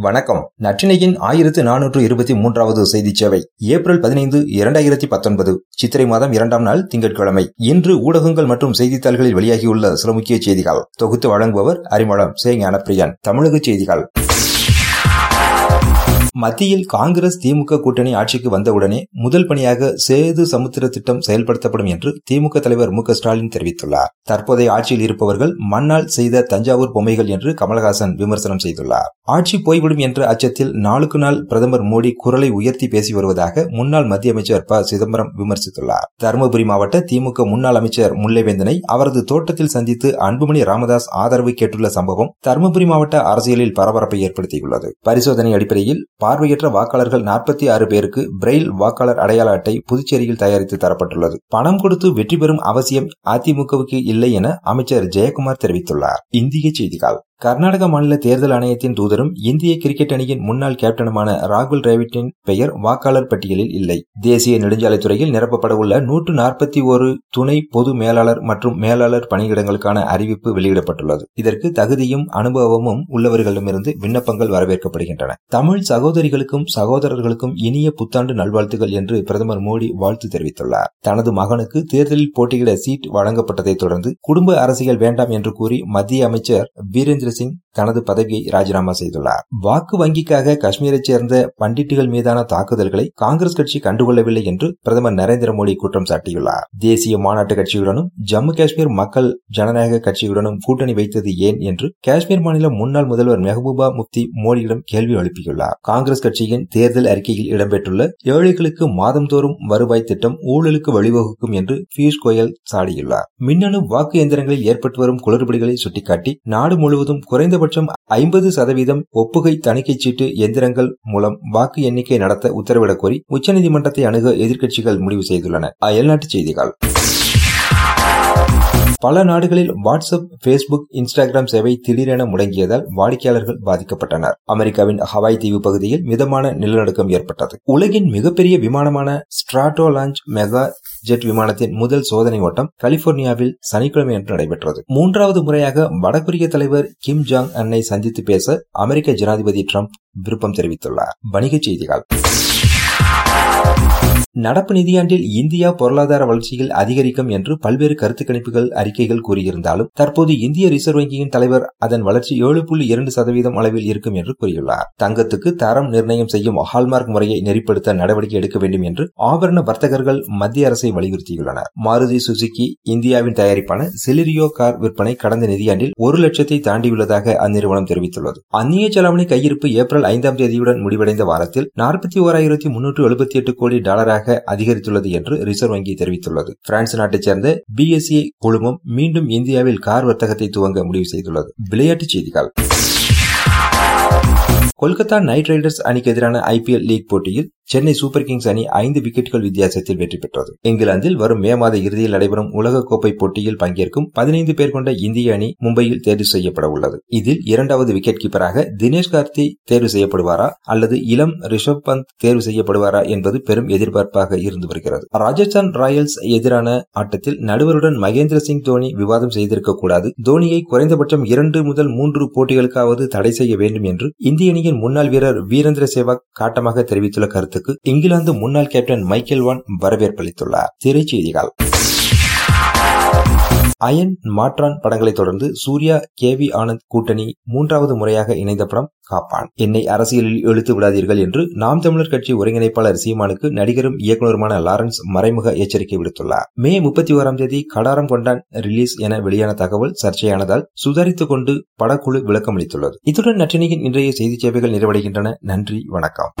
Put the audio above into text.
வணக்கம். நற்றினையின் ஆயிரத்து நானூற்று இருபத்தி மூன்றாவது செய்தி சேவை ஏப்ரல் பதினைந்து இரண்டாயிரத்தி பத்தொன்பது சித்திரை மாதம் இரண்டாம் நாள் திங்கட்கிழமை. இன்று ஊடகங்கள் மற்றும் செய்தித்தாள்களில் வெளியாகியுள்ள சில முக்கிய செய்திகள். தொகுத்து வழங்குபவர் அறிமுகம் சே ஞானப்பிரியன். தமிழக செய்திகள். மத்தியில் காங்கிரஸ் திமுக கூட்டணி ஆட்சிக்கு வந்தவுடனே முதல் பணியாக சேது சமுத்திர திட்டம் செயல்படுத்தப்படும் என்று திமுக தலைவர் மு ஸ்டாலின் தெரிவித்துள்ளார். தற்போதைய ஆட்சியில் இருப்பவர்கள் மண்ணால் செய்த தஞ்சாவூர் பொம்மைகள் என்று கமலஹாசன் விமர்சனம் செய்துள்ளார். ஆட்சி போய்விடும் என்ற அச்சத்தில் நாளுக்கு நாள் பிரதமர் மோடி குரலை உயர்த்தி பேசி வருவதாக முன்னாள் மத்திய அமைச்சர் ப. சிதம்பரம் விமர்சித்துள்ளார். தருமபுரி மாவட்ட திமுக முன்னாள் அமைச்சர் முல்லைவேந்தனை அவரது தோட்டத்தில் சந்தித்து அன்புமணி ராமதாஸ் ஆதரவு கேட்டுள்ள சம்பவம் தருமபுரி மாவட்ட அரசியலில் பரபரப்பை ஏற்படுத்தியுள்ளது. பரிசோதனை அடிப்படையில் பார்வையற்ற வாக்காளர்கள் நாற்பத்தி ஆறு பேருக்கு பிரெயில் வாக்காளர் அடையாள அட்டை புதுச்சேரியில் தயாரித்து தரப்பட்டுள்ளது. பணம் கொடுத்து வெற்றி பெறும் அவசியம் அதிமுகவுக்கு இல்லை என அமைச்சர் ஜெயக்குமார் தெரிவித்துள்ளார். இந்திய செய்திகள். கர்நாடக மாநில தேர்தல் ஆணையத்தின் தூதரும் இந்திய கிரிக்கெட் அணியின் முன்னாள் கேப்டனுமான ராகுல் டிராவிட்டின் பெயர் வாக்காளர் பட்டியலில் இல்லை. தேசிய நெடுஞ்சாலைத்துறையில் நிரப்பப்பட உள்ள நூற்று நாற்பத்தி ஒரு துணை பொது மேலாளர் மற்றும் மேலாளர் பணியிடங்களுக்கான அறிவிப்பு வெளியிடப்பட்டுள்ளது. இதற்கு தகுதியும் அனுபவமும் உள்ளவர்களிடமிருந்து விண்ணப்பங்கள் வரவேற்கப்படுகின்றன. தமிழ் சகோதரிகளுக்கும் சகோதரர்களுக்கும் இனிய புத்தாண்டு நல்வாழ்த்துகள் என்று பிரதமர் மோடி வாழ்த்து தெரிவித்துள்ளார். தனது மகனுக்கு தேர்தலில் போட்டியிட சீட் வழங்கப்பட்டதைத் தொடர்ந்து குடும்ப அரசியல் வேண்டாம் என்று கூறி மத்திய அமைச்சர் வீரேந்திர சிங் தனது பதவியை ராஜினாமா செய்துள்ளார். வாக்கு வங்கிக்காக காஷ்மீரைச் சேர்ந்த பண்டிட்டுகள் மீதான தாக்குதல்களை காங்கிரஸ் கட்சி கண்டுகொள்ளவில்லை என்று பிரதமர் நரேந்திர மோடி குற்றம் சாட்டியுள்ளார். தேசிய மாநாட்டு கட்சியுடனும் ஜம்மு காஷ்மீர் மக்கள் ஜனநாயக கட்சியுடனும் கூட்டணி வைத்தது ஏன் என்று காஷ்மீர் மாநில முன்னாள் முதல்வர் மெஹபூபா முப்தி மோடியிடம் கேள்வி எழுப்பியுள்ளார். காங்கிரஸ் கட்சியின் தேர்தல் அறிக்கையில் இடம்பெற்றுள்ள ஏழைகளுக்கு மாதந்தோறும் வருவாய் திட்டம் ஊழலுக்கு வழிவகுக்கும் என்று பியூஷ் கோயல் சாடியுள்ளார். மின்னணு வாக்கு எந்திரங்களில் ஏற்பட்டு வரும் குளறுபடிகளை சுட்டிக்காட்டி நாடு முழுவதும் குறைந்தபட்சம் ஐம்பது சதவீதம் ஒப்புகை தணிக்கை சீட்டு எந்திரங்கள் மூலம் வாக்கு எண்ணிக்கை நடத்த உத்தரவிடக் கோரி உச்சநீதிமன்றத்தை அணுக எதிர்க்கட்சிகள் முடிவு செய்துள்ளன. அயல்நாட்டு செய்திகள். பல நாடுகளில் வாட்ஸ்அப் பேஸ்புக் இன்ஸ்டாகிராம் சேவை திடீரென முடங்கியதால் வாடிக்கையாளர்கள் பாதிக்கப்பட்டனர். அமெரிக்காவின் ஹவாய் தீவு பகுதியில் மிதமான நிலநடுக்கம் ஏற்பட்டது. உலகின் மிகப்பெரிய விமானமான ஸ்ட்ராட்டோ லான்ச் மெகா ஜெட் விமானத்தின் முதல் சோதனை ஓட்டம் கலிபோர்னியாவில் சனிக்கிழமை அன்று நடைபெற்றது. மூன்றாவது முறையாக வடகொரிய தலைவர் கிம் ஜாங் அன்னை சந்தித்து பேச அமெரிக்க ஜனாதிபதி டிரம்ப் விருப்பம் தெரிவித்துள்ளார். வணிகச் செய்திகள். நடப்பு நிதியாண்டில் இந்தியா பொருளாதார வளர்ச்சியில் அதிகரிக்கும் என்று பல்வேறு கருத்து கணிப்புகள் அறிக்கைகள் கூறியிருந்தாலும் தற்போது இந்திய ரிசர்வ் வங்கியின் தலைவர் அதன் வளர்ச்சி ஏழு புள்ளி இரண்டு சதவீதம் அளவில் இருக்கும் என்று கூறியுள்ளார். தங்கத்துக்கு தரம் நிர்ணயம் செய்யும் ஹால்மார்க் முறையை நெறிப்படுத்த நடவடிக்கை எடுக்க வேண்டும் என்று ஆபரண வர்த்தகர்கள் மத்திய அரசை வலியுறுத்தியுள்ளனர். மாருதி சுசுகி இந்தியாவின் தயாரிப்பான செலிரியோ கார் விற்பனை கடந்த நிதியாண்டில் ஒரு லட்சத்தை தாண்டியுள்ளதாக அந்நிறுவனம் தெரிவித்துள்ளது. அந்நிய செலாவணி கையிருப்பு ஏப்ரல் ஐந்தாம் தேதியுடன் முடிவடைந்த வாரத்தில் நாற்பத்தி ஓராயிரத்தி முன்னூற்று எழுபத்தி எட்டு கோடி டாலராக அதிகரித்துள்ளது என்று ரிசர்வ் வங்கி தெரிவித்துள்ளது. பிரான்ஸ் நாட்டைச் சேர்ந்த பிஎஸ்சி குழுமம் மீண்டும் இந்தியாவில் கார் வர்த்தகத்தை துவங்க முடிவு செய்துள்ளது. விளையாட்டுச் செய்திகள். கொல்கத்தா நைட் ரைடர்ஸ் அணிக்கு எதிரான ஐபிஎல் லீக் போட்டியில் சென்னை சூப்பர் கிங்ஸ் அணி ஐந்து விக்கெட்டுகள் வித்தியாசத்தில் வெற்றி பெற்றது. இங்கிலாந்தில் வரும் மே மாத இறுதியில் நடைபெறும் உலகக்கோப்பை போட்டியில் பங்கேற்கும் பதினைந்து பேர் கொண்ட இந்திய அணி மும்பையில் தேர்வு செய்யப்பட உள்ளது. இதில் இரண்டாவது விக்கெட் கீப்பராக தினேஷ் கார்த்தி தேர்வு செய்யப்படுவாரா அல்லது இளம் ரிஷப் பந்த் தேர்வு செய்யப்படுவாரா என்பது பெரும் எதிர்பார்ப்பாக இருந்து வருகிறது. ராஜஸ்தான் ராயல்ஸ் எதிரான ஆட்டத்தில் நடுவருடன் மகேந்திர சிங் தோனி விவாதம் செய்திருக்கக்கூடாது தோனியை குறைந்தபட்சம் இரண்டு முதல் மூன்று போட்டிகளுக்காவது தடை செய்ய வேண்டும் என்று இந்திய அணியின் முன்னாள் வீரர் வீரேந்திர சேவாக் காட்டமாக தெரிவித்துள்ள கருத்து. கருத்துக்கு இங்கிலாந்து முன்னாள் கேப்டன் மைக்கேல் வான் வரவேற்பளித்துள்ளார். திரைச்செய்திகள் அயன் மாற்றான் படங்களை தொடர்ந்து சூர்யா கே வி ஆனந்த் கூட்டணி மூன்றாவது முறையாக இணைந்த படம் காப்பான். என்னை அரசியலில் இழுத்து விடாதீர்கள் என்று நாம் தமிழர் கட்சி ஒருங்கிணைப்பாளர் சீமானுக்கு நடிகரும் இயக்குநருமான லாரன்ஸ் மறைமுக எச்சரிக்கை விடுத்துள்ளார். மே முப்பத்தி ஓராம் தேதி கடாரம் கொண்டான் ரிலீஸ் என வெளியான தகவல் சர்ச்சையானதால் சுதாரித்துக் கொண்டு படக்குழு விளக்கமளித்துள்ளது. இத்துடன் நற்றினியின் இன்றைய செய்தி சேவைகள் நிறைவடைகின்றன. நன்றி வணக்கம்.